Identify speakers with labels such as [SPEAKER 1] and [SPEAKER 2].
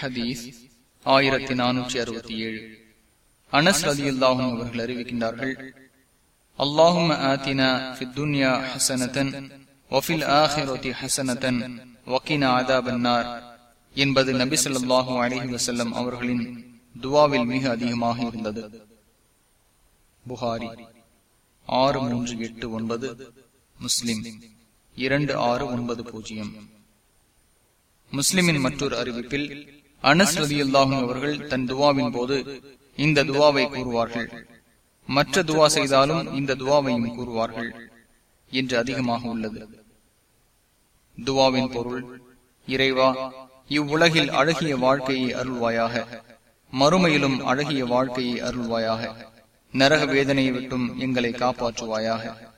[SPEAKER 1] ஹதீஸ் ஆயிரத்தி நானூற்றி அறுபத்தி ஏழு. அனஸ் அலி அல்லாஹும் அவர்கள் அறிவிக்கின்றார்கள் அல்லாஹும் ஆத்தினா துன்யா ஹசனத்தன் வஃபில் ஆஹிரதி ஹசனத்தன் வக்கீனா ஆதாபன்னார் என்பது நபி சொல்லாஹு அலஹி வசல்லம் அவர்களின் துவாவில் மிக அதிகமாக இருந்தது. புகாரி ஆறு மூன்று எட்டு ஒன்பது முஸ்லிம் இரண்டு ஆறு ஒன்பது பூஜ்ஜியம். முஸ்லிமின் மற்றொரு அறிவிப்பில் அனஸ் ரதி அவர்கள் தன் துவாவின் போது இந்த துவாவை கூறுவார்கள். மற்ற துவா செய்தாலும் இந்த துவாவையும் கூறுவார்கள் என்று அதிகமாக உள்ளது. துவாவின் பொருள் இறைவா இவ்வுலகில் அழகிய வாழ்க்கையை அருள்வாயாக. மறுமையிலும் அழகிய வாழ்க்கையை அருள்வாயாக. நரக வேதனையை விட்டும் எங்களை காப்பாற்றுவாயாக.